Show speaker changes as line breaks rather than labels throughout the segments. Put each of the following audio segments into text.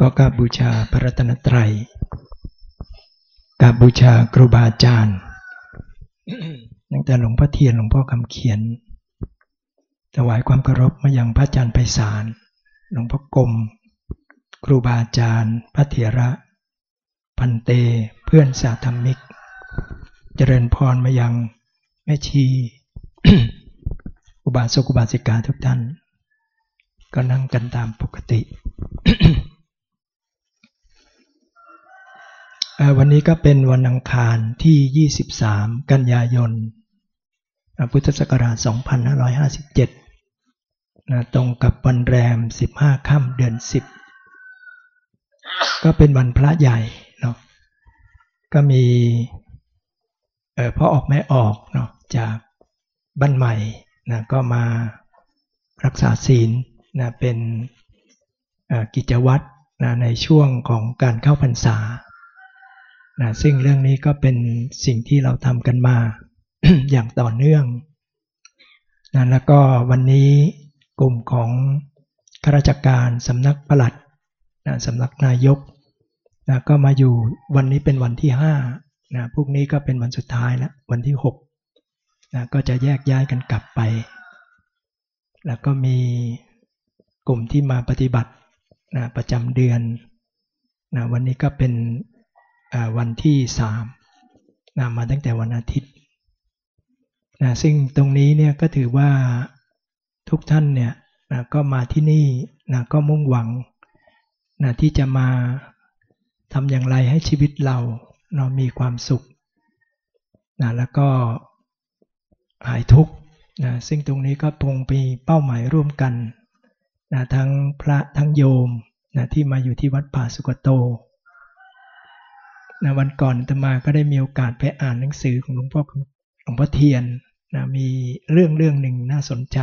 ก็กราบบูชาพระรัตนตรัยกราบบูชาครูบาอาจารย์ตั้งแต่หลวงพ่อเทียนหลวงพ่อคำเขียน ถวายความเคารพมายังพระอาจารย์ไพศาลหลวงพ่อกรมครูบาอาจารย์ พระเถระ พันเตเพื่อนสาธรรมิก เจริญพรมายังแม่ชี อุบาสกอุบาสิกาทุกท่าน ก็นั่งกันตามปกติ วันนี้ก็เป็นวันอังคารที่ 23 กันยายน พุทธศักราช 2557นะตรงกับวันแรม 15 ค่ำเดือน 10 ก็เป็นวันพระใหญ่เนาะ ก็มีพ่อออกแม่ออกเนาะจากบ้านใหม่นะก็มารักษาศีลนะเป็นกิจวัตรนะในช่วงของการเข้าพรรษา นะซึ่งเรื่องนี้ก็เป็นสิ่งที่เราทำกันมาอย่างต่อเนื่องนะแล้วก็วันนี้กลุ่มของข้าราชการสำนักปลัดนะสำนักนายกนะก็มาอยู่วันนี้เป็นวันที่5นะพวกนี้ก็เป็นวันสุดท้ายแล้ววันที่6นะก็จะแยกย้ายกันกลับไป แล้วก็มีกลุ่มที่มาปฏิบัตินะประจำเดือนนะวันนี้ก็เป็น วันที่สามนะมาตั้งแต่วันอาทิตย์นะซึ่งตรงนี้เนี่ยก็ถือว่าทุกท่านเนี่ยนะก็มาที่นี่นะก็มุ่งหวังนะที่จะมาทำอย่างไรให้ชีวิตเราเรามีความสุขนะแล้วก็หายทุกข์นะซึ่งตรงนี้ก็คงมีเป้าหมายร่วมกันนะทั้งพระทั้งโยมนะที่มาอยู่ที่วัดป่าสุกโต นะวันก่อนตมาก็ได้มีโอกาสไปอ่านหนังสือของหลวงพ่อหลวงพ่อเทียนนะมีเรื่องเรื่องหนึ่งน่าสนใจ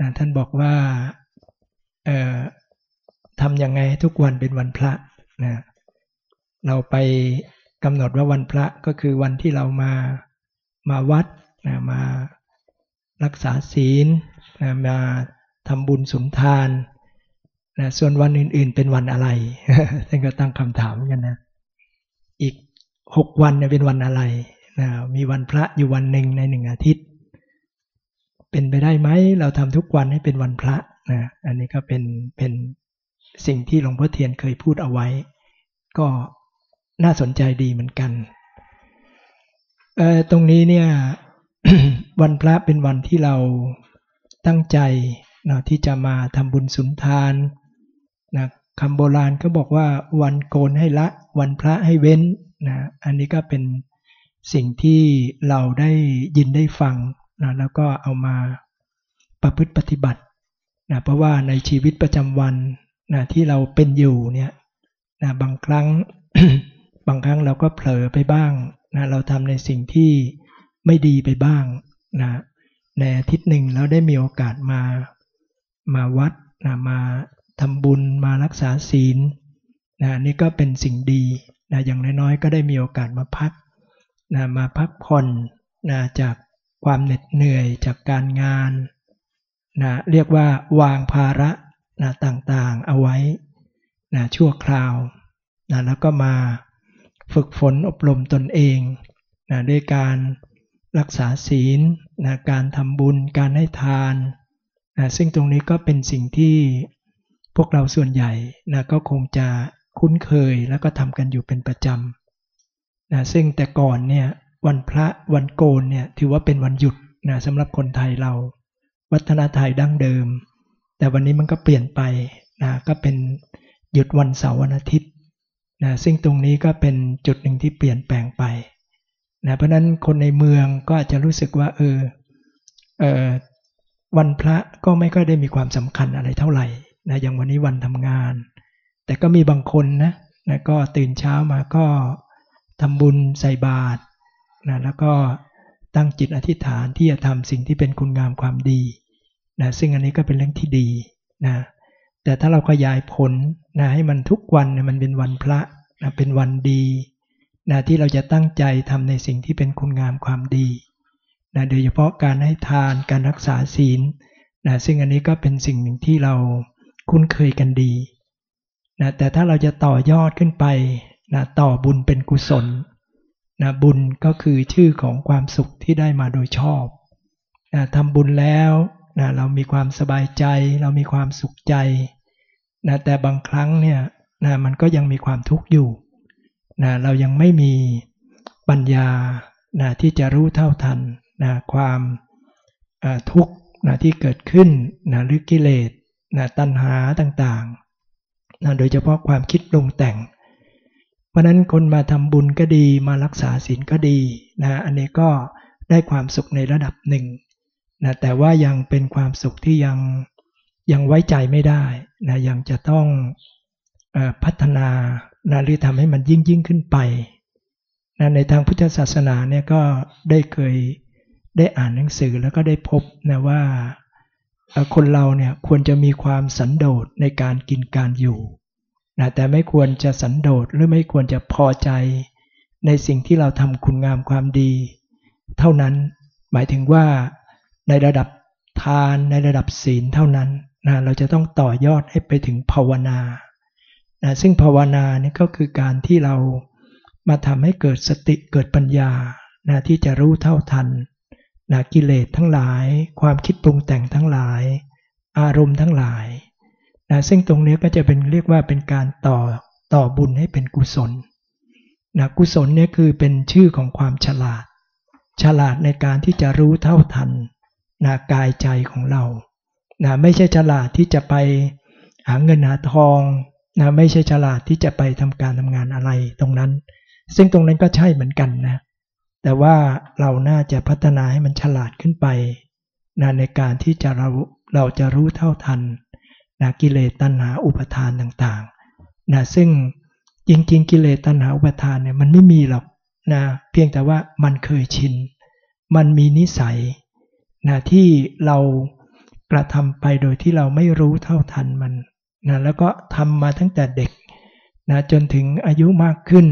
นะท่านบอกว่าทำยังไงทุกวันเป็นวันพระนะเราไปกำหนดว่าวันพระก็คือวันที่เรามามาวัดนะมารักษาศีลนะมาทำบุญสุนทานนะส่วนวันอื่นๆเป็นวันอะไรท่านก็ตั้งคำถามกันนะ อีกหกวันเนี่ยเป็นวันอะไรนะมีวันพระอยู่วันหนึ่งในหนึ่งอาทิตย์ เป็นไปได้ไหมเราทำทุกวันให้เป็นวันพระนะอันนี้ก็เป็นเป็นสิ่งที่หลวงพ่อเทียนเคยพูดเอาไว้ ก็น่าสนใจดีเหมือนกันเออตรงนี้เนี่ยวันพระเป็นวันที่เราตั้งใจนะที่จะมาทำบุญสุนทานนะ คำโบราณก็บอกว่าวันโกนให้ละ วันพระให้เว้นนะอันนี้ก็เป็นสิ่งที่เราได้ยินได้ฟังนะแล้วก็เอามาประพฤติปฏิบัตินะเพราะว่าในชีวิตประจำวันนะที่เราเป็นอยู่เนี่ยนะบางครั้งบางครั้งเราก็เผลอไปบ้างนะเราทำในสิ่งที่ไม่ดีไปบ้างนะในอาทิตย์หนึ่งเราได้มีโอกาสมามาวัดนะมา ทำบุญมารักษาศีลนะนี่ก็เป็นสิ่งดีนะอย่างน้อยๆ ก็ได้มีโอกาสมาพักนะมาพักผ่อนนะจากความเหน็ดเหนื่อยจากการงานนะเรียกว่าวางภาระนะต่างๆเอาไว้นะชั่วคราวนะแล้วก็มาฝึกฝนอบรมตนเองนะด้วยการรักษาศีลนะการทำบุญ การให้ทานนะซึ่งตรงนี้ก็เป็นสิ่งที่ พวกเราส่วนใหญ่นะก็คงจะคุ้นเคยแล้วก็ทำกันอยู่เป็นประจำนะซึ่งแต่ก่อนเนี่ยวันพระวันโกนเนี่ยถือว่าเป็นวันหยุดนะสำหรับคนไทยเรา วัฒนธรรมดั้งเดิม แต่วันนี้มันก็เปลี่ยนไปนะก็เป็นหยุดวันเสาร์วันอาทิตย์นะซึ่งตรงนี้ก็เป็นจุดหนึ่งที่เปลี่ยนแปลงไปนะเพราะนั้นคนในเมืองก็อาจจะรู้สึกว่าเออเออวันพระก็ไม่ก็ได้มีความสำคัญอะไรเท่าไหร่ นะอย่างวันนี้วันทำงาน แต่ก็มีบางคนนะนะก็ตื่นเช้ามาก็ทำบุญใส่บาตรนะแล้วก็ตั้งจิตอธิษฐานที่จะทำสิ่งที่เป็นคุณงามความดีนะซึ่งอันนี้ก็เป็นเรื่องที่ดีนะแต่ถ้าเราขยายผลนะให้มันทุกวันนะมันเป็นวันพระนะเป็นวันดีนะที่เราจะตั้งใจทำในสิ่งที่เป็นคุณงามความดีนะโดยเฉพาะการให้ทานการรักษาศีลนะซึ่งอันนี้ก็เป็นสิ่งหนึ่งที่เรา คุ้นเคยกันดีนะแต่ถ้าเราจะต่อยอดขึ้นไปนะต่อบุญเป็นกุศลนะบุญก็คือชื่อของความสุขที่ได้มาโดยชอบนะทำบุญแล้วนะเรามีความสบายใจ เรามีความสุขใจนะแต่บางครั้งเนี่ยนะมันก็ยังมีความทุกข์อยู่นะเรายังไม่มีปัญญานะที่จะรู้เท่าทันนะความทุกข์นะที่เกิดขึ้นนะหรือกิเลส นะตัณหาต่างๆนะโดยเฉพาะความคิดปรุงแต่ง เพราะนั้นคนมาทำบุญก็ดีมารักษาศีลก็ดีนะอันนี้ก็ได้ความสุขในระดับหนึ่งนะแต่ว่ายังเป็นความสุขที่ยังยังไว้ใจไม่ได้นะยังจะต้องอพัฒนานะหรือทำให้มันยิ่งยิ่งขึ้นไปนะในทางพุทธศาสนาเนี่ยก็ได้เคยได้อ่านหนังสือแล้วก็ได้พบนะว่า คนเราเนี่ยควรจะมีความสันโดษในการกินการอยู่นะแต่ไม่ควรจะสันโดษหรือไม่ควรจะพอใจ ในสิ่งที่เราทำคุณงามความดี เท่านั้นหมายถึงว่าในระดับทานในระดับศีลเท่านั้นนะเราจะต้องต่อยอดให้ไปถึงภาวนานะซึ่งภาวนานี่ก็คือการที่เรามาทำให้เกิดสติเกิดปัญญานะที่จะรู้เท่าทัน นะกิเลสทั้งหลาย ความคิดปรุงแต่งทั้งหลาย อารมณ์ทั้งหลายนะซึ่งตรงนี้ก็จะเป็นเรียกว่าเป็นการต่อต่อบุญให้เป็นกุศลนะกุศลเนี่ยคือเป็นชื่อของความฉลาด ฉลาดในการที่จะรู้เท่าทันนะกายใจของเรานะไม่ใช่ฉลาดที่จะไปหาเงินหาทองนะไม่ใช่ฉลาดที่จะไปทำการทำงานอะไรตรงนั้น ซึ่งตรงนั้นก็ใช่เหมือนกันนะ แต่ว่าเราน่าจะพัฒนาให้มันฉลาดขึ้นไปนะในการที่จะเราเราจะรู้เท่าทันนะกิเลสตัณหาอุปทานต่างๆนะซึ่งจริงๆ กิเลสตัณหาอุปทานเนี่ยมันไม่มีหรอกนะเพียงแต่ว่ามันเคยชิน มันมีนิสัยนะที่เรากระทำไปโดยที่เราไม่รู้เท่าทันมันนะแล้วก็ทำมาตั้งแต่เด็กนะจนถึงอายุมากขึ้น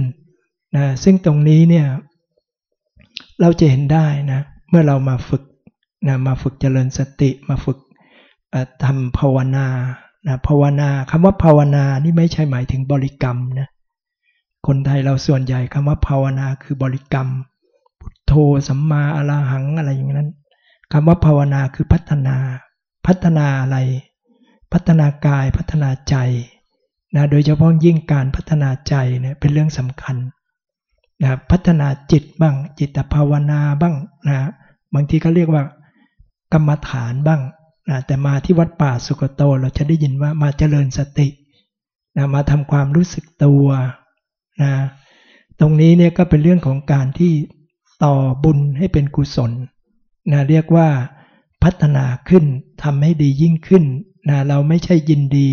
นะซึ่งตรงนี้เนี่ย เราจะเห็นได้นะเมื่อเรามาฝึกนะมาฝึกเจริญสติมาฝึกทำภาวนานะภาวนาคำว่าภาวนานี่ไม่ใช่หมายถึงบริกรรมนะคนไทยเราส่วนใหญ่คำว่าภาวนาคือบริกรรม พุทโธสัมมาอรหังอะไรอย่างนั้นคำว่าภาวนาคือพัฒนา พัฒนาอะไร พัฒนากายพัฒนาใจนะโดยเฉพาะยิ่งการพัฒนาใจเนี่ยเป็นเรื่องสำคัญ นะพัฒนาจิตบ้าง จิตภาวนาบ้างนะบางทีก็เรียกว่ากรรมฐานบ้างนะแต่มาที่วัดป่าสุกโตเราจะได้ยินว่ามาเจริญสตินะมาทำความรู้สึกตัวนะตรงนี้เนี่ยก็เป็นเรื่องของการที่ต่อบุญให้เป็นกุศลนะเรียกว่าพัฒนาขึ้นทำให้ดียิ่งขึ้นนะเราไม่ใช่ยินดี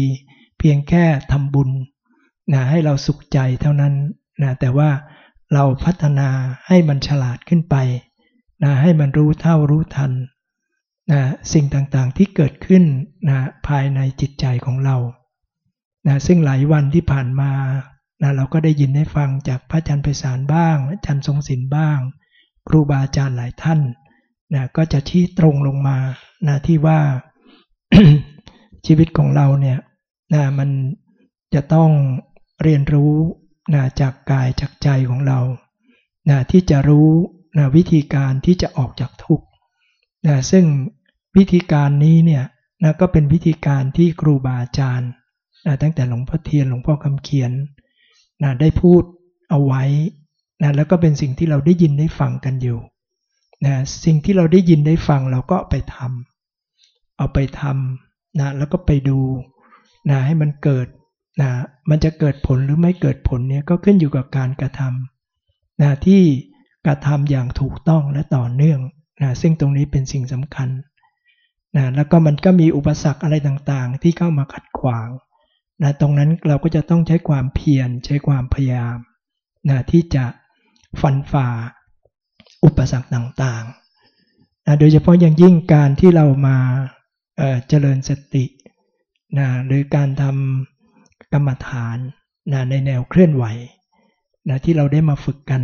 เพียงแค่ทำบุญนะให้เราสุขใจเท่านั้นนะแต่ว่า เราพัฒนาให้มันฉลาดขึ้นไปนะให้มันรู้เท่ารู้ทันนะสิ่งต่างๆที่เกิดขึ้นนะภายในจิตใจของเรานะซึ่งหลายวันที่ผ่านมานะเราก็ได้ยินได้ฟังจากพระอาจารย์ไพศาลบ้างอาจารย์ทรงศิลป์บ้าง ครูบาอาจารย์หลายท่านนะก็จะชี้ตรงลงมานะที่ว่าชีวิตของเราเนี่ยนะมันจะต้องเรียนรู้ นะจากกายจากใจของเรานะที่จะรู้นะวิธีการที่จะออกจากทุกข์นะซึ่งวิธีการนี้เนี่ยนะก็เป็นวิธีการที่ครูบาอาจารย์นะตั้งแต่หลวงพ่อเทียนหลวงพ่อคำเขียนนะได้พูดเอาไว้นะแล้วก็เป็นสิ่งที่เราได้ยินได้ฟังกันอยู่นะสิ่งที่เราได้ยินได้ฟังเราก็ไปทำเอาไปทำนะแล้วก็ไปดูนะให้มันเกิด นะมันจะเกิดผลหรือไม่เกิดผลเนี่ยก็ขึ้นอยู่กับการกระทำนะที่กระทำอย่างถูกต้องและต่อเนื่องนะซึ่งตรงนี้เป็นสิ่งสำคัญนะแล้วก็มันก็มีอุปสรรคอะไรต่างๆ ที่เข้ามาขัดขวางนะตรงนั้นเราก็จะต้องใช้ความเพียรใช้ความพยายามนะที่จะฟันฝ่าอุปสรรคต่างๆนะโดยเฉพาะอย่างยิ่งการที่เรามาเเจริญสตินะหรือการทำ กรรมฐานนะในแนวเคลื่อนไหวนะที่เราได้มาฝึกกัน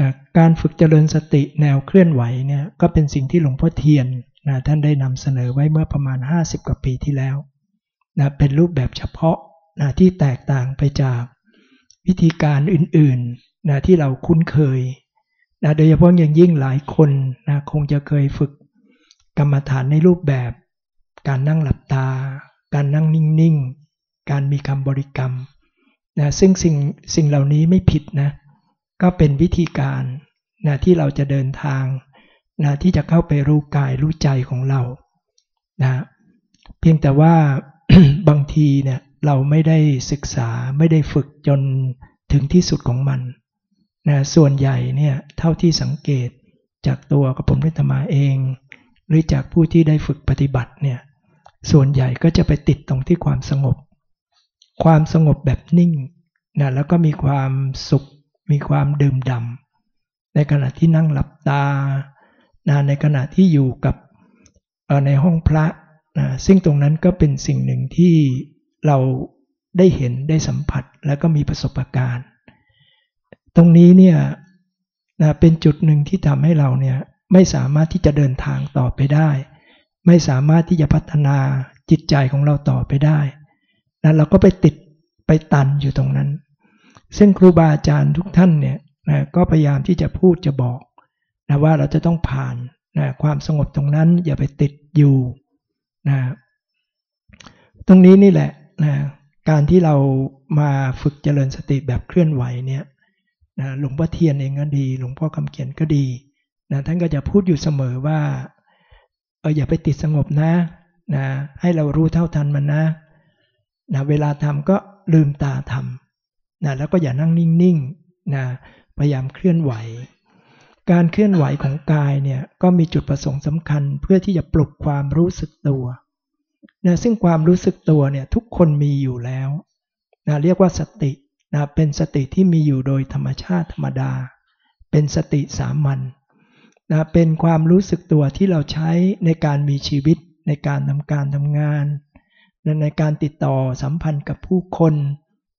นะการฝึกเจริญสติแนวเคลื่อนไหวเนี่ยก็เป็นสิ่งที่หลวงพ่อเทียนนะท่านได้นำเสนอไว้เมื่อประมาณ 50 กว่าปีที่แล้วนะเป็นรูปแบบเฉพาะนะที่แตกต่างไปจากวิธีการอื่นๆนะที่เราคุ้นเคยนะโดยเฉพาะอย่างยิ่งหลายคนนะคงจะเคยฝึกกรรมฐานในรูปแบบ การนั่งหลับตา การนั่งนิ่งๆ การมีคำบริกรรมนะซึ่งสิ่งสิ่งเหล่านี้ไม่ผิดนะก็เป็นวิธีการนะที่เราจะเดินทางนะที่จะเข้าไปรู้กายรู้ใจของเรานะเพียงแต่ว่าบางทีเนี่ยเราไม่ได้ศึกษาไม่ได้ฝึกจนถึงที่สุดของมันนะส่วนใหญ่เนี่ยเท่าที่สังเกตจากตัวกระผมนิธมาเอง หรือจากผู้ที่ได้ฝึกปฏิบัติเนี่ยส่วนใหญ่ก็จะไปติดตรงที่ความสงบ ความสงบแบบนิ่งนะแล้วก็มีความสุข มีความดื่มดำในขณะที่นั่งหลับตานะในขณะที่อยู่กับในห้องพระนะซึ่งตรงนั้นก็เป็นสิ่งหนึ่งที่เราได้เห็นได้สัมผัสแล้วก็มีประสบการณ์ ตรงนี้เนี่ยนะเป็นจุดหนึ่งที่ทำให้เราเนี่ยไม่สามารถที่จะเดินทางต่อไปได้ ไม่สามารถที่จะพัฒนาจิตใจของเราต่อไปได้ นะเราก็ไปติดไปตันอยู่ตรงนั้น ซึ่งครูบาอาจารย์ทุกท่านเนี่ยนะก็พยายามที่จะพูดจะบอกนะว่าเราจะต้องผ่านนะความสงบตรงนั้นอย่าไปติดอยู่นะตรงนี้นี่แหละนะการที่เรามาฝึกเจริญสติแบบเคลื่อนไหวเนี่ยนะหลวงพ่อเทียนเองก็ดี หลวงพ่อคำเขียนก็ดีนะท่านก็จะพูดอยู่เสมอว่าเอออย่าไปติดสงบนะนะให้เรารู้เท่าทันมันนะ นะเวลาทำก็ลืมตาทำนะแล้วก็อย่านั่งนิ่งๆนะพยายามเคลื่อนไหว การเคลื่อนไหวของกายเนี่ยก็มีจุดประสงค์สำคัญเพื่อที่จะปลุกความรู้สึกตัวนะซึ่งความรู้สึกตัวเนี่ยทุกคนมีอยู่แล้วนะเรียกว่าสตินะเป็นสติที่มีอยู่โดยธรรมชาติธรรมดา เป็นสติสามัญนะเป็นความรู้สึกตัวที่เราใช้ในการมีชีวิตในการทำการทำงาน ในการติดต่อสัมพันธ์กับผู้คน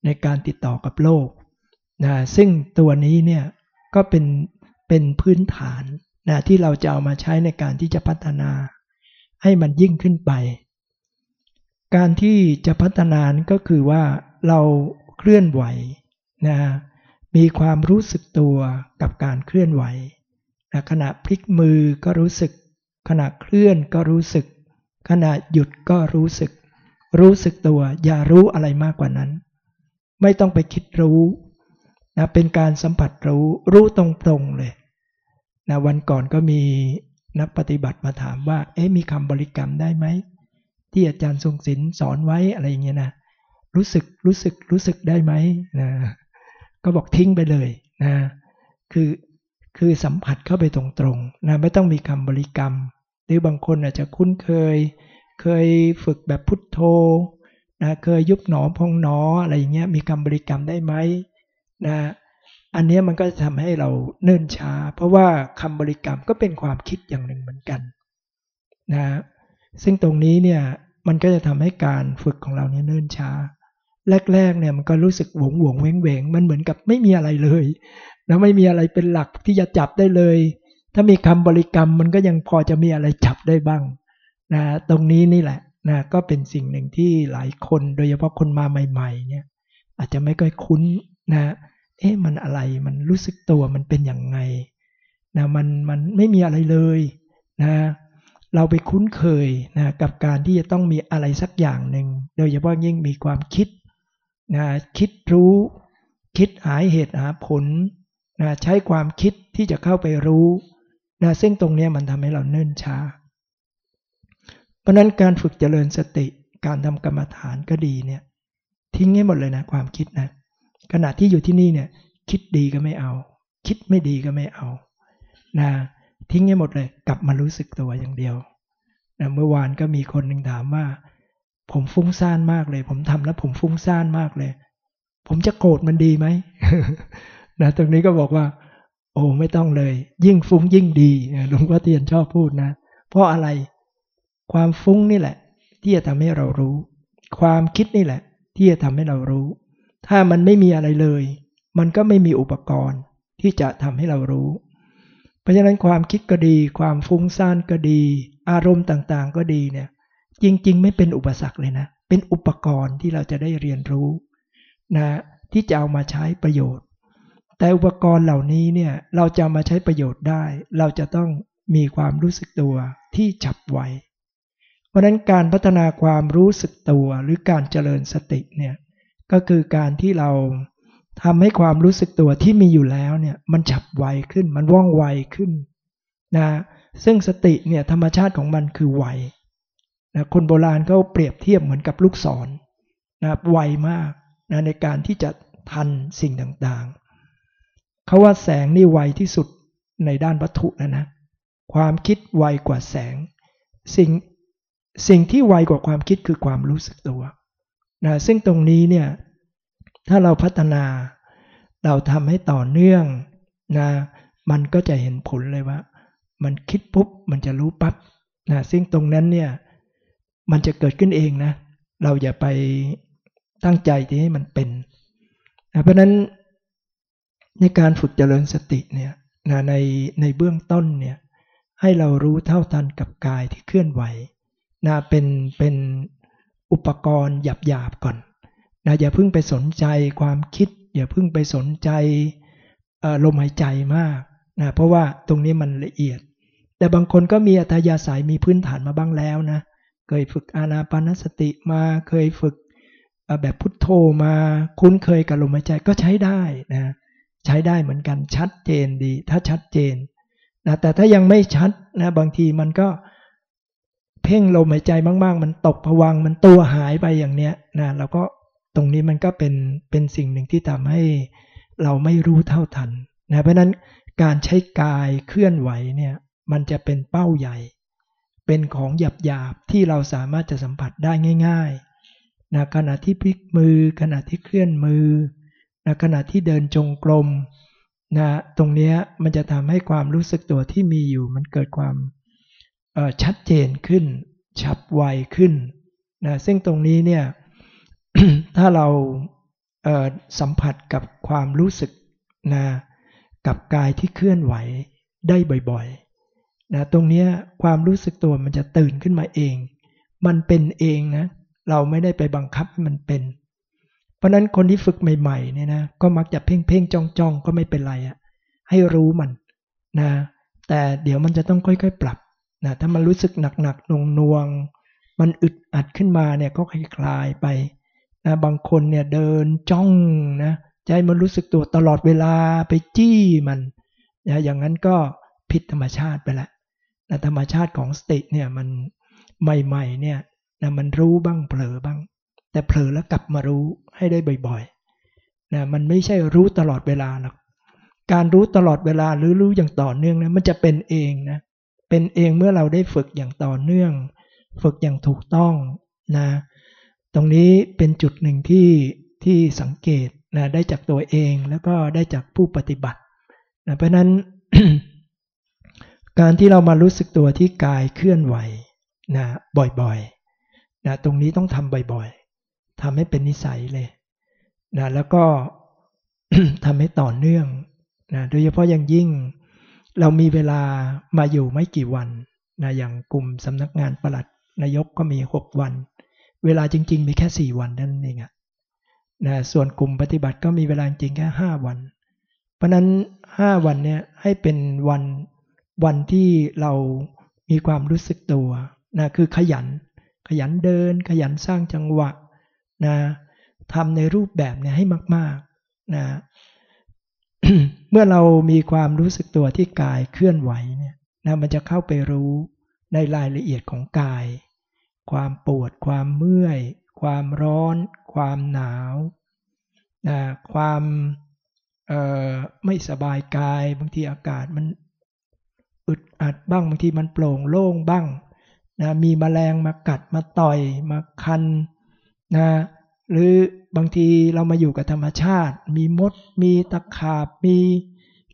ในการติดต่อกับโลกนะซึ่งตัวนี้เนี่ยก็เป็นเป็นพื้นฐานนะที่เราจะเอามาใช้ในการที่จะพัฒนา ให้มันยิ่งขึ้นไป การที่จะพัฒนานก็คือว่าเราเคลื่อนไหวนะมีความรู้สึกตัวกับการเคลื่อนไหวนะขณะพลิกมือก็รู้สึก ขณะเคลื่อนก็รู้สึก ขณะหยุดก็รู้สึก รู้สึกตัว อย่ารู้อะไรมากกว่านั้น ไม่ต้องไปคิดรู้นะเป็นการสัมผัสรู้รู้ตรงๆเลยนะวันก่อนก็มีนักปฏิบัติมาถามว่า เอ๊ะมีคำบริกรรมได้ไหม ที่อาจารย์ทรงศิลสอนไว้อะไรอย่างเงี้ยนะรู้สึกรู้สึกรู้สึกได้ไหมนะก็บอกทิ้งไปเลยนะคือคือสัมผัสเข้าไปตรงๆนะไม่ต้องมีคำบริกรรม หรือบางคนอาจจะคุ้นเคย เคยฝึกแบบพุทโธนะเคยยุบหนอพองหนออะไรอย่างเงี้ยมีคำบริกรรมได้ไหมนะอันนี้มันก็จะทำให้เราเนิ่นช้า เพราะว่าคำบริกรรมก็เป็นความคิดอย่างหนึ่งเหมือนกันนะซึ่งตรงนี้เนี่ยมันก็จะทำให้การฝึกของเราเนี่ยเนิ่นช้า แรกๆเนี่ยมันก็รู้สึกหวงหวงเวงเวงมันเหมือนกับไม่มีอะไรเลยแล้วไม่มีอะไรเป็นหลักที่จะจับได้เลย ถ้ามีคำบริกรรมมันก็ยังพอจะมีอะไรจับได้บ้าง นะตรงนี้นี่แหละนะก็เป็นสิ่งหนึ่งที่หลายคนโดยเฉพาะคนมาใหม่ ๆ เนี่ยอาจจะไม่ค่อยคุ้นนะเอ๊ะมันอะไรมันรู้สึกตัวมันเป็นอย่างไงนะมันมันไม่มีอะไรเลยนะเราไปคุ้นเคยนะกับการที่จะต้องมีอะไรสักอย่างหนึ่งโดยเฉพาะยิ่งมีความคิดนะคิดรู้ คิดหาเหตุหาผลนะใช้ความคิดที่จะเข้าไปรู้นะซึ่งตรงนี้มันทำให้เราเนิ่นช้า เพราะนั้นการฝึกเจริญสติการทำกรรมฐานก็ดีเนี่ยทิ้งให้หมดเลยนะความคิดนะ ขณะที่อยู่ที่นี่เนี่ยคิดดีก็ไม่เอา คิดไม่ดีก็ไม่เอานะทิ้งให้หมดเลย กลับมารู้สึกตัวอย่างเดียวนะเมื่อวานก็มีคนหนึ่งถามว่า ผมฟุ้งซ่านมากเลย ผมทำแล้วผมฟุ้งซ่านมากเลย ผมจะโกรธมันดีไหมนะตรงนี้ก็บอกว่า โอ้ไม่ต้องเลย ยิ่งฟุ้งยิ่งดีหลวงพ่อเตียนชอบพูดนะ เพราะอะไร ความฟุ้งนี่แหละ ที่จะทำให้เรารู้ ความคิดนี่แหละ ที่จะทำให้เรารู้ ถ้ามันไม่มีอะไรเลย มันก็ไม่มีอุปกรณ์ที่จะทำให้เรารู้ เพราะฉะนั้นความคิดก็ดี ความฟุ้งซ่านก็ดี อารมณ์ต่างๆก็ดีเนี่ย จริงๆ ไม่เป็นอุปสรรคเลยนะ เป็นอุปกรณ์ที่เราจะได้เรียนรู้นะที่จะเอามาใช้ประโยชน์ แต่อุปกรณ์เหล่านี้เนี่ยเราจะมาใช้ประโยชน์ได้ เราจะต้องมีความรู้สึกตัวที่ฉับไว เพราะนั้นการพัฒนาความรู้สึกตัวหรือการเจริญสติเนี่ยก็คือการที่เราทำให้ความรู้สึกตัวที่มีอยู่แล้วเนี่ยมันฉับไวขึ้นมันว่องไวขึ้นนะซึ่งสติเนี่ยธรรมชาติของมันคือไวนะคนโบราณเขาเปรียบเทียบเหมือนกับลูกศรนะไวมากนะในการที่จะทันสิ่งต่างๆ เขาว่าแสงนี่ไวที่สุดในด้านวัตถุนะนะ ความคิดไวกว่าแสง สิ่ง สิ่งที่ไวกว่าความคิดคือความรู้สึกตัวนะซึ่งตรงนี้เนี่ยถ้าเราพัฒนาเราทำให้ต่อเนื่องนะมันก็จะเห็นผลเลยว่า มันคิดปุ๊บมันจะรู้ปับ๊บนะซึ่งตรงนั้นเนี่ยมันจะเกิดขึ้นเองนะ เราอย่าไปตั้งใจที่ให้มันเป็นนะเพราะนั้นในการฝึกเจริญสติเนี่ยนะในในเบื้องต้นเนี่ยให้เรารู้เท่าทันกับกายที่เคลื่อนไหว นะเป็นเป็นอุปกรณ์หยาบๆก่อนนะอย่าเพิ่งไปสนใจความคิด อย่าเพิ่งไปสนใจลมหายใจมากนะเพราะว่าตรงนี้มันละเอียด แต่บางคนก็มีอัธยาศัยมีพื้นฐานมาบ้างแล้วนะเคยฝึกอานาปานสติมาเคยฝึกแบบพุทโธมาคุ้นเคยกับลมหายใจก็ใช้ได้นะใช้ได้เหมือนกันชัดเจนดี ถ้าชัดเจนนะแต่ถ้ายังไม่ชัดนะบางทีมันก็ พ่งลมหายใจมาก ๆ มันตกผวังมันตัวหายไปอย่างเนี้ยนะเราก็ตรงนี้มันก็เป็นเป็นสิ่งหนึ่งที่ทำให้เราไม่รู้เท่าทันนะเพราะนั้นการใช้กายเคลื่อนไหวเนี่ยมันจะเป็นเป้าใหญ่ เป็นของหยาบๆที่เราสามารถจะสัมผัสได้ง่ายๆนะขณะที่พลิกมือ ขณะที่เคลื่อนมือนะขณะที่เดินจงกรมนะตรงนี้มันจะทำให้ความรู้สึกตัวที่มีอยู่มันเกิดความ ชัดเจนขึ้น ฉับไวขึ้นนะซึ่งตรงนี้เนี่ยถ้าเราสัมผัสกับความรู้สึกนะกับกายที่เคลื่อนไหวได้บ่อยๆนะตรงนี้ความรู้สึกตัวมันจะตื่นขึ้นมาเอง มันเป็นเองนะเราไม่ได้ไปบังคับให้มันเป็น เพราะนั้นคนที่ฝึกใหม่ๆเนี่ยนะก็มักจะเพ่งเพ่งจ้องจ้องก็ไม่เป็นไรอะให้รู้มันนะแต่เดี๋ยวมันจะต้องค่อยๆ ปรับ นะถ้ามันรู้สึกหนักๆนวงๆมันอึดอัดขึ้นมาเนี่ยก็คลายไปนะบางคนเนี่ยเดินจ้องนะใจมันรู้สึกตัวตลอดเวลาไปจี้มันนะอย่างนั้นก็ผิดธรรมชาติไปละนะธรรมชาติของสติเนี่ยมันใหม่ๆเนี่ยนะมันรู้บ้างเผลอบ้าง แต่เผลอแล้วกลับมารู้ให้ได้บ่อยๆนะมันไม่ใช่รู้ตลอดเวลาหรอกการรู้ตลอดเวลาหรือรู้อย่างต่อเนื่องนะมันจะเป็นเองนะ เป็นเองเมื่อเราได้ฝึกอย่างต่อเนื่อง ฝึกอย่างถูกต้องนะตรงนี้เป็นจุดหนึ่งที่ที่สังเกตนะได้จากตัวเองแล้วก็ได้จากผู้ปฏิบัตินะเพราะนั้น การที่เรามารู้สึกตัวที่กายเคลื่อนไหวนะบ่อยๆนะตรงนี้ต้องทำบ่อยๆทำให้เป็นนิสัยเลยนะแล้วก็ทำให้ต่อเนื่องนะโดยเฉพาะอย่างยิ่ง เรามีเวลามาอยู่ไม่กี่วันนะอย่างกลุ่มสำนักงานประหลัดนายกก็มี 6 วัน เวลาจริง ๆ มีแค่ 4 วันนั่นเองอะนะส่วนกลุ่มปฏิบัติก็มีเวลาจริงแค่ 5 วัน เพราะนั้น 5 วันเนี่ยให้เป็นวันวันที่เรามีความรู้สึกตัวนะคือขยัน ขยันเดิน ขยันสร้างจังหวะนะทำในรูปแบบเนี่ยให้มากๆนะ เมื่อเรามีความรู้สึกตัวที่กายเคลื่อนไหวเนี่ยนะมันจะเข้าไปรู้ในรายละเอียดของกาย ความปวด ความเมื่อย ความร้อน ความหนาวนะความไม่สบายกายบางทีอากาศมันอึดอัดบ้างบางทีมันโปร่งโล่งบ้างนะมีมแมลงมากัดมาต่อยมาคันนะหรือ บางทีเรามาอยู่กับธรรมชาติ มีมด มีตะขาบ มี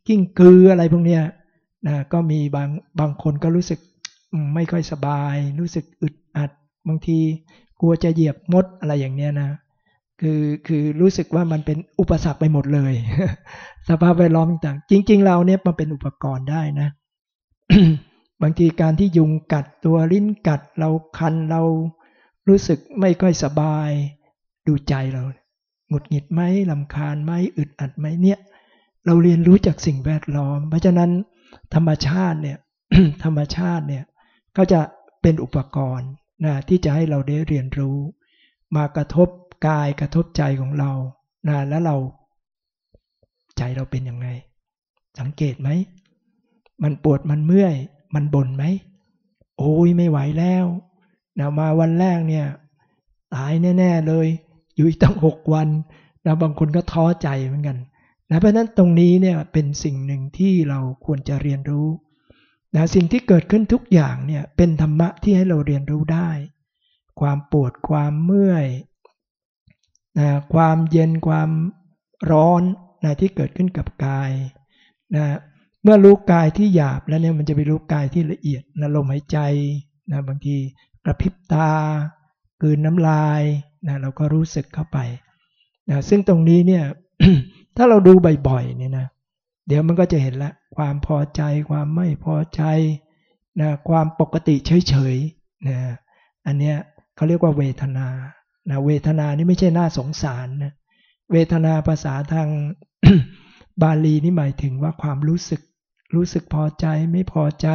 กิ้งกืออะไรพวกเนี้ยนะก็มีบางบางคนก็รู้สึกไม่ค่อยสบาย รู้สึกอึดอัด บางทีกลัวจะเหยียบมดอะไรอย่างเนี้ยนะคือคือรู้สึกว่ามันเป็นอุปสรรคไปหมดเลย สภาพแวดล้อมต่างจริง ๆ เราเนี่ยมันเป็นอุปกรณ์ได้นะบางทีการที่ยุงกัดตัวลิ้นกัดเราคันเรารู้สึกไม่ค่อยสบาย ดูใจเราหงุดหงิดไหมลำคาญไหมอึดอัดไหมเนี่ย เราเรียนรู้จากสิ่งแวดล้อม เพราะฉะนั้นธรรมชาติเนี่ยธรรมชาติเนี่ยก็จะเป็นอุปกรณ์นะที่จะให้เราได้เรียนรู้ มากระทบกายกระทบใจของเรานะแล้วเรา ใจเราเป็นยังไง สังเกตไหม มันปวดมันเมื่อย มันบ่นไหม โอ้ยไม่ไหวแล้วนะมาวันแรกเนี่ย ตายแน่ ๆ เลย อยู่อีกตั้งหกวันนะบางคนก็ท้อใจเหมือนกันนะเพราะนั้นตรงนี้เนี่ยเป็นสิ่งหนึ่งที่เราควรจะเรียนรู้นะสิ่งที่เกิดขึ้นทุกอย่างเนี่ยเป็นธรรมะที่ให้เราเรียนรู้ได้ ความปวดความเมื่อยนะความเย็นความร้อนนะที่เกิดขึ้นกับกายนะเมื่อรู้กายที่หยาบแล้วเนี่ยมันจะไปรู้กายที่ละเอียดนะลมหายใจนะบางทีกระพริบตา กืนน้ำลายนะเราก็รู้สึกเข้าไปนะซึ่งตรงนี้เนี่ยถ้าเราดูบ่อยๆเนี่ยนะเดี๋ยวมันก็จะเห็นละความพอใจความไม่พอใจนะความปกติเฉยๆนะอันเนี้ยเขาเรียกว่าเวทนานะเวทนานี่ไม่ใช่น่าสงสารนะเวทนาภาษาทางบาลีนี่หมายถึงว่าความรู้สึกรู้สึกพอใจไม่พอใจ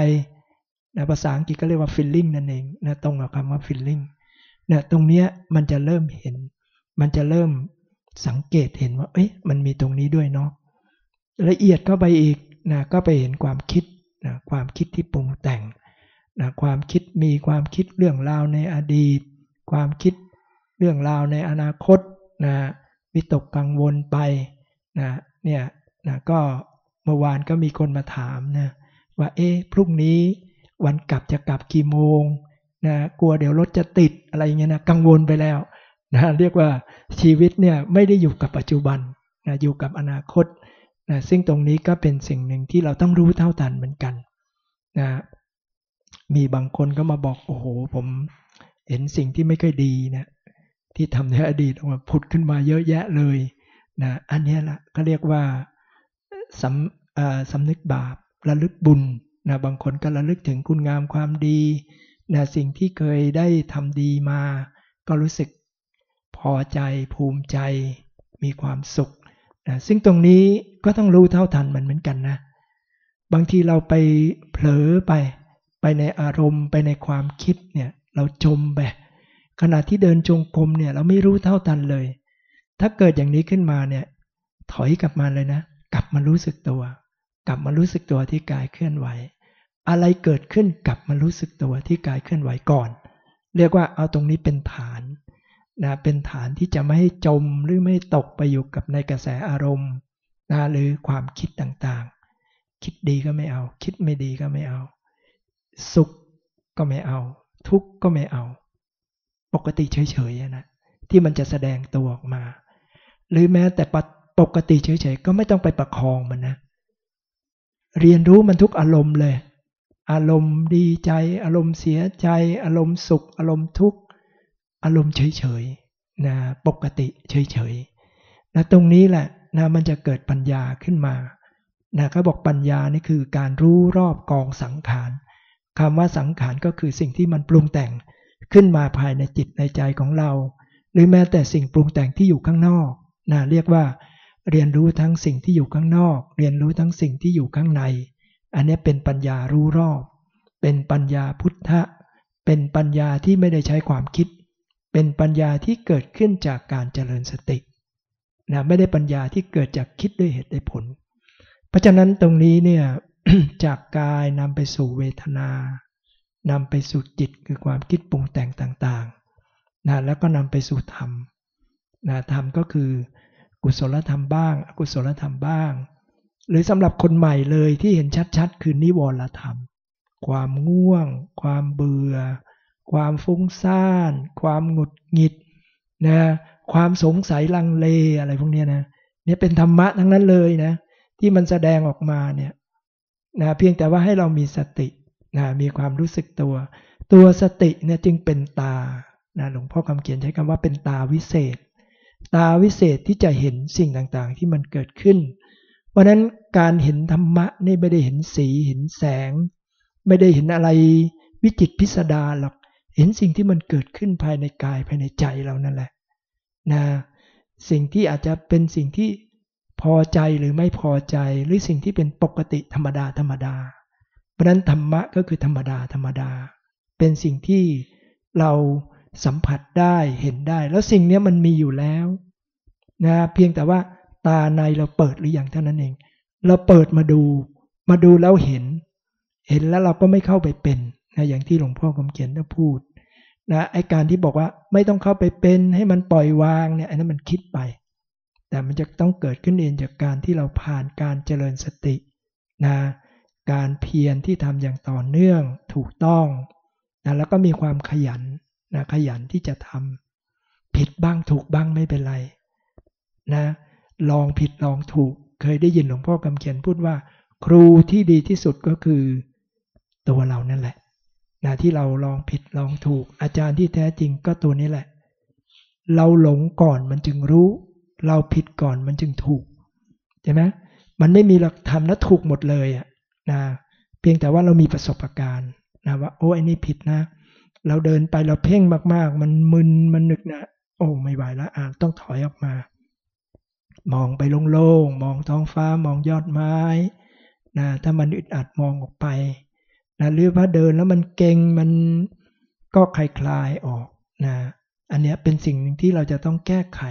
นะภาษาอังกฤษก็เรียกว่า feeling นั่นเองนะตรงกับคำว่า feeling เนะตรงเนี้ยมันจะเริ่มเห็น มันจะเริ่มสังเกตเห็นว่า เอ๊ะมันมีตรงนี้ด้วยเนาะละเอียดเข้าไปอีกนะก็ไปเห็นความคิดนะความคิดที่ปรุงแต่งนะความคิดมีความคิดเรื่องราวในอดีต ความคิดเรื่องราวในอนาคตนะวิตกกังวลไปนะเนี่ยนะก็เมื่อวานก็มีคนมาถามนะว่าเอ๊ะพรุ่งนี้วันกลับจะกลับกี่โมง นะกลัวเดี๋ยวรถจะติดอะไรเงี้ยนะกังวลไปแล้วนะเรียกว่าชีวิตเนี่ยไม่ได้อยู่กับปัจจุบันนะอยู่กับอนาคตนะซึ่งตรงนี้ก็เป็นสิ่งหนึ่งที่เราต้องรู้เท่าทันเหมือนกันนะมีบางคนก็มาบอกโอ้โห ผมเห็นสิ่งที่ไม่ค่อยดีนะที่ทำในอดีตออกมาผุดขึ้นมาเยอะแยะเลยนะอันนี้ละก็เรียกว่าสำสำนึกบาประลึกบุญนะบางคนก็ระลึกถึงคุณงามความดี นะสิ่งที่เคยได้ทำดีมา ก็รู้สึกพอใจภูมิใจ มีความสุขนะซึ่งตรงนี้ก็ต้องรู้เท่าทันมันเหมือนกันนะบางทีเราไปเผลอไป ไปในอารมณ์ ไปในความคิดเนี่ยเราจมไปขณะที่เดินจงกรมเนี่ยเราไม่รู้เท่าทันเลย ถ้าเกิดอย่างนี้ขึ้นมาเนี่ยถอยกลับมาเลยนะ กลับมารู้สึกตัว กลับมารู้สึกตัวที่กายเคลื่อนไหว อะไรเกิดขึ้นกลับมารู้สึกตัวที่กายเคลื่อนไหวก่อน เรียกว่าเอาตรงนี้เป็นฐานนะเป็นฐานที่จะไม่ให้จมหรือไม่ตกไปอยู่กับในกระแสอารมณ์นะหรือความคิดต่างๆ คิดดีก็ไม่เอา คิดไม่ดีก็ไม่เอา สุขก็ไม่เอา ทุกข์ก็ไม่เอา ปกติเฉยๆนะที่มันจะแสดงตัวออกมา หรือแม้แต่ปกติเฉยๆก็ไม่ต้องไปประคองมันนะ เรียนรู้มันทุกอารมณ์เลย อารมณ์ดีใจ อารมณ์เสียใจ อารมณ์สุข อารมณ์ทุกข์ อารมณ์เฉยๆนะปกติเฉยๆนะตรงนี้แหละนะมันจะเกิดปัญญาขึ้นมานะเขาบอกปัญญานี่คือการรู้รอบกองสังขารคำว่าสังขารก็คือสิ่งที่มันปรุงแต่งขึ้นมาภายในจิตในใจของเรา หรือแม้แต่สิ่งปรุงแต่งที่อยู่ข้างนอกนะเรียกว่า เรียนรู้ทั้งสิ่งที่อยู่ข้างนอก เรียนรู้ทั้งสิ่งที่อยู่ข้างใน อันนี้เป็นปัญญารู้รอบ เป็นปัญญาพุทธะ เป็นปัญญาที่ไม่ได้ใช้ความคิด เป็นปัญญาที่เกิดขึ้นจากการเจริญสตินะไม่ได้ปัญญาที่เกิดจากคิดด้วยเหตุด้วยผล เพราะฉะนั้นตรงนี้เนี่ยจากกายนำไปสู่เวทนานำไปสู่จิตคือความคิดปรุงแต่งต่างๆนะแล้วก็นำไปสู่ธรรมนะธรรมก็คือกุศลธรรมบ้าง อกุศลธรรมบ้าง หรือสำหรับคนใหม่เลยที่เห็นชัดๆ คือนิวรธรรม ความง่วง ความเบื่อ ความฟุ้งซ่าน ความหงุดหงิดนะความสงสัยลังเลอะไรพวกนี้นะเนี่ยเป็นธรรมะทั้งนั้นเลยนะที่มันแสดงออกมาเนี่ยนะเพียงแต่ว่าให้เรามีสตินะมีความรู้สึกตัว ตัวสติเนี่ยจึงเป็นตานะหลวงพ่อคำเขียนใช้คำว่าเป็นตาวิเศษ ตาวิเศษที่จะเห็นสิ่งต่างๆ ที่มันเกิดขึ้น เพราะนั้นการเห็นธรรมะนี่ไม่ได้เห็นสีเห็นแสง ไม่ได้เห็นอะไรวิจิตพิสดารหรอกเห็นสิ่งที่มันเกิดขึ้นภายในกายภายในใจเรานั่นแหละนะสิ่งที่อาจจะเป็นสิ่งที่พอใจหรือไม่พอใจหรือสิ่งที่เป็นปกติธรรมดาธรรมดา เพราะนั้นธรรมะก็คือธรรมดาธรรมดา เป็นสิ่งที่เราสัมผัสได้เห็นได้ แล้วสิ่งนี้มันมีอยู่แล้วนะเพียงแต่ว่า ตาในเราเปิดหรืออยังเท่านั้นเอง เราเปิดมาดู มาดูแล้วเห็น เห็นแล้วเราก็ไม่เข้าไปเป็นนะอย่างที่หลวงพ่อคำเขียนได้พูดนะไอการที่บอกว่าไม่ต้องเข้าไปเป็นให้มันปล่อยวางเนี่ยอันนั้นมันคิดไป แต่มันจะต้องเกิดขึ้นเองจากการที่เราผ่านการเจริญสตินะการเพียรที่ทำอย่างต่อเนื่องถูกต้องนะแล้วก็มีความขยันนะขยันที่จะทำผิดบ้างถูกบ้างไม่เป็นไรนะ ลองผิดลองถูก เคยได้ยินหลวงพ่อคำเขียนพูดว่า ครูที่ดีที่สุดก็คือตัวเรานั่นแหละนะที่เราลองผิดลองถูก อาจารย์ที่แท้จริงก็ตัวนี้แหละ เราหลงก่อนมันจึงรู้ เราผิดก่อนมันจึงถูกใช่ไหมมันไม่มีหลักธรรมแล้วถูกหมดเลยอะนะเพียงแต่ว่าเรามีประสบการณ์นะว่าโอ้ไอ้นี่ผิดนะ เราเดินไปเราเพ่งมากๆ มันมึนมันนึกนะโอ้ไม่ไหวแล้วอ่าต้องถอยออกมา มองไปโล่งๆ มองท้องฟ้ามองยอดไม้นะถ้ามันอึดอัดมองออกไปนะหรือว่าเดินแล้วมันเก่งมันก็คลายคลายออกนะอันนี้เป็นสิ่งหนึ่งที่เราจะต้องแก้ไข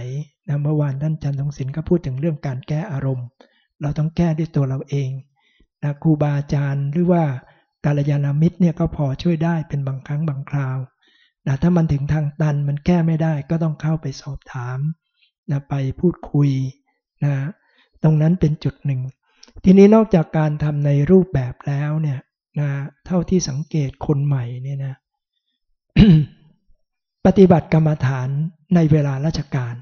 นะเมื่อวานท่านจันทงศิลป์ก็พูดถึงเรื่องการแก้อารมณ์ เราต้องแก้ด้วยตัวเราเองนะครูบาอาจารย์หรือว่ากาลยานามิตรเนี่ยก็พอช่วยได้เป็นบางครั้งบางคราวนะถ้ามันถึงทางตันมันแก้ไม่ได้ก็ต้องเข้าไปสอบถามนะไปพูดคุย นะตรงนั้นเป็นจุดหนึ่ง ทีนี้นอกจากการทำในรูปแบบแล้วเนี่ยนะเท่าที่สังเกตคนใหม่เนี่ยนะปฏิบัติกรรมฐานในเวลาราชการ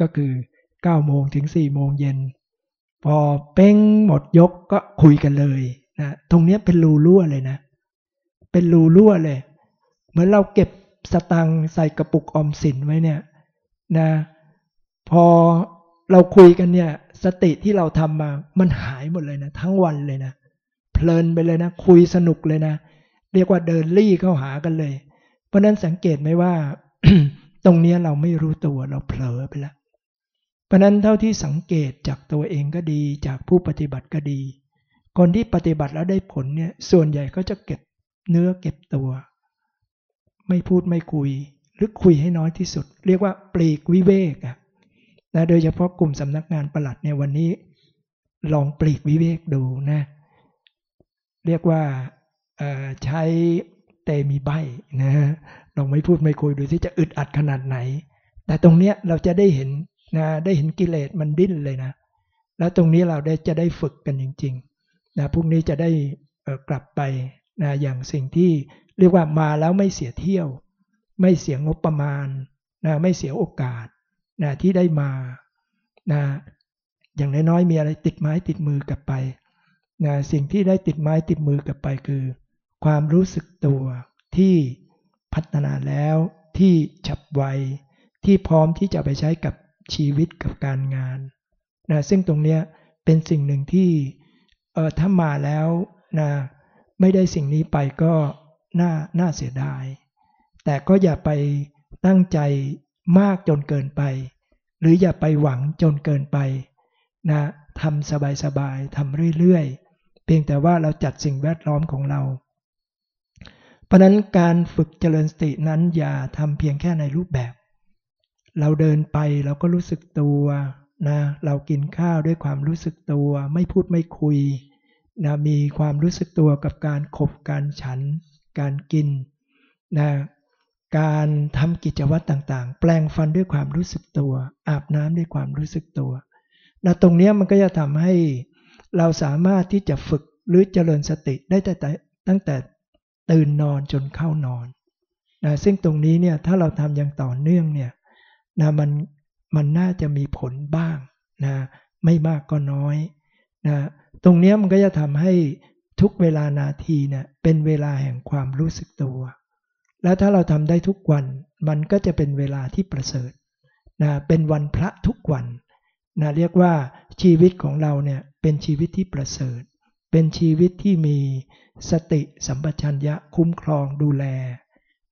ก็คือ9โมงถึง4โมงเย็น พอเป้งหมดยกก็คุยกันเลยนะตรงนี้เป็นรูรั่วเลยนะ เป็นรูรั่วเลย เหมือนเราเก็บสตังใส่กระปุกออมสินไว้เนี่ยนะ พอ เราคุยกันเนี่ย สติที่เราทำมา มันหายหมดเลยนะ ทั้งวันเลยนะเพลินไปเลยนะ คุยสนุกเลยนะ เรียกว่าเดินลี่เข้าหากันเลย เพราะนั้นสังเกตไหมว่า ตรงนี้เราไม่รู้ตัวเราเผลอไปแล้วเพราะนั้นเท่าที่สังเกตจากตัวเองก็ดี จากผู้ปฏิบัติก็ดี คนที่ปฏิบัติแล้วได้ผลเนี่ย ส่วนใหญ่ก็จะเก็บเนื้อเก็บตัว ไม่พูดไม่คุย หรือคุยให้น้อยที่สุด เรียกว่าปลีกวิเวกอะ นะโดยเฉพาะกลุ่มสำนักงานประหลัดในวันนี้ลองปลีกวิเวกดูนะเรียกว่าใช้เตมีใบนะฮะลองไม่พูดไม่คุยดูที่จะอึดอัดขนาดไหน แต่ตรงเนี้ยเราจะได้เห็นนะได้เห็นกิเลสมันดิ้นเลยนะ แล้วตรงนี้เราได้จะได้ฝึกกันจริงๆนะพรุ่งนี้จะได้กลับไปนะอย่างสิ่งที่เรียกว่ามาแล้วไม่เสียเที่ยว ไม่เสียงบประมาณนะไม่เสียโอกาส นะที่ได้มานะอย่างน้อยๆมีอะไรติดไม้ติดมือกลับไปนะสิ่งที่ได้ติดไม้ติดมือกลับไปคือ ความรู้สึกตัวที่พัฒนาแล้วที่ฉับไวที่พร้อมที่จะไปใช้กับชีวิตกับการงานนะซึ่งตรงนี้เป็นสิ่งหนึ่งที่เออถ้ามาแล้วนะไม่ได้สิ่งนี้ไปก็น่าน่าเสียดาย แต่ก็อย่าไปตั้งใจ มากจนเกินไป หรืออย่าไปหวังจนเกินไปนะทำสบายๆทำเรื่อยๆ เพียงแต่ว่าเราจัดสิ่งแวดล้อมของเรา เพราะนั้นการฝึกเจริญสตินั้นอย่าทำเพียงแค่ในรูปแบบ เราเดินไปเราก็รู้สึกตัวนะเรากินข้าวด้วยความรู้สึกตัว ไม่พูดไม่คุยนะมีความรู้สึกตัวกับการขบการฉัน การกินนะ การทำกิจวัตรต่างๆ แปลงฟันด้วยความรู้สึกตัว อาบน้ำด้วยความรู้สึกตัวนะตรงนี้มันก็จะทำให้เราสามารถที่จะฝึกหรือเจริญสติได้แต่ตั้งแต่ตื่นนอนจนเข้านอนนะซึ่งตรงนี้เนี่ยถ้าเราทำอย่างต่อเนื่องเนี่ยนะมันมันน่าจะมีผลบ้างนะไม่มากก็น้อยนะตรงนี้มันก็จะทำให้ทุกเวลานาทีเนี่ยเป็นเวลาแห่งความรู้สึกตัว แล้วถ้าเราทำได้ทุกวันมันก็จะเป็นเวลาที่ประเสริฐนะเป็นวันพระทุกวันนะเรียกว่าชีวิตของเราเนี่ยเป็นชีวิตที่ประเสริฐ เป็นชีวิตที่มีสติสัมปชัญญะคุ้มครองดูแล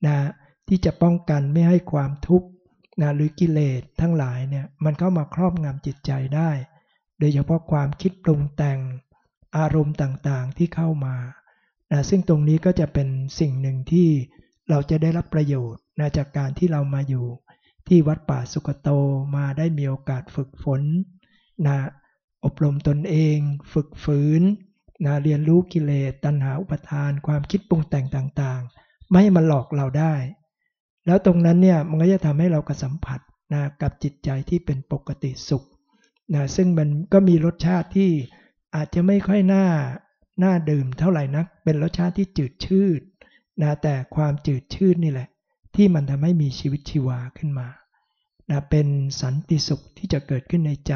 นะที่จะป้องกันไม่ให้ความทุกข์นะหรือกิเลสทั้งหลายเนี่ยมันเข้ามาครอบงำจิตใจได้ โดยเฉพาะความคิดปรุงแต่งอารมณ์ต่างๆที่เข้ามานะซึ่งตรงนี้ก็จะเป็นสิ่งหนึ่งที่ เราจะได้รับประโยชน์นะจากการที่เรามาอยู่ ที่วัดป่าสุกโตมาได้มีโอกาสฝึกฝนนะอบรมตนเอง ฝึกฝืนนะเรียนรู้กิเลสตัณหาอุปทาน ความคิดปรุงแต่งต่างๆ ไม่ให้มันหลอกเราได้ แล้วตรงนั้นเนี่ยมันก็จะทำให้เรากระสัมผัสนะกับจิตใจที่เป็นปกติสุขนะซึ่งมันก็มีรสชาติที่อาจจะไม่ค่อยน่าน่าดื่มเท่าไหร่นัก เป็นรสชาติที่จืดชืด นะแต่ความจืดชืดนี่แหละ ที่มันทำให้มีชีวิตชีวาขึ้นมานะเป็นสันติสุขที่จะเกิดขึ้นในใจ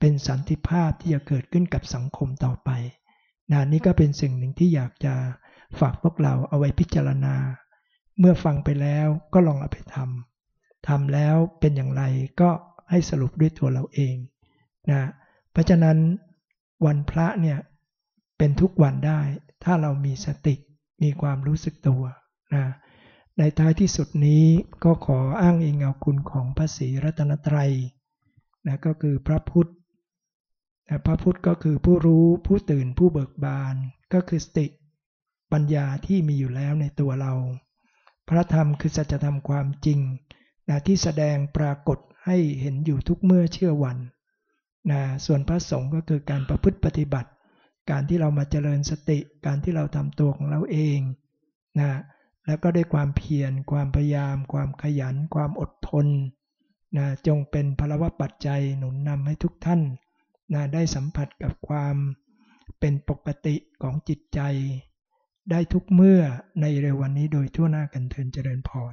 เป็นสันติภาพที่จะเกิดขึ้นกับสังคมต่อไปนะนี่ก็เป็นสิ่งหนึ่งที่อยากจะฝากพวกเราเอาไว้พิจารณา เมื่อฟังไปแล้วก็ลองเอาไปทำทำแล้วเป็นอย่างไรก็ให้สรุปด้วยตัวเราเองนะเพราะฉะนั้นวันพระเนี่ยเป็นทุกวันได้ถ้าเรามีสติ มีความรู้สึกตัวนะในท้ายที่สุดนี้ก็ขออ้างอิงเอาคุณของพระศรีรัตนตรัยนะก็คือพระพุทธพระพุทธก็คือผู้รู้ผู้ตื่นผู้เบิกบาน ก็คือสติปัญญาที่มีอยู่แล้วในตัวเรา พระธรรมคือสัจธรรมความจริงนะที่แสดงปรากฏให้เห็นอยู่ทุกเมื่อเชื่อวันนะส่วนพระสงฆ์ก็คือการประพฤติปฏิบัติ การที่เรามาเจริญสติ การที่เราทำตัวของเราเองนะแล้วก็ด้วยความเพียร ความพยายาม ความขยัน ความอดทนนะจงเป็นพลวะปัจจัยหนุนนำให้ทุกท่านนะได้สัมผัสกับความเป็นปกติของจิตใจ ได้ทุกเมื่อในเร็ววันนี้โดยทั่วหน้ากันเทินเจริญพร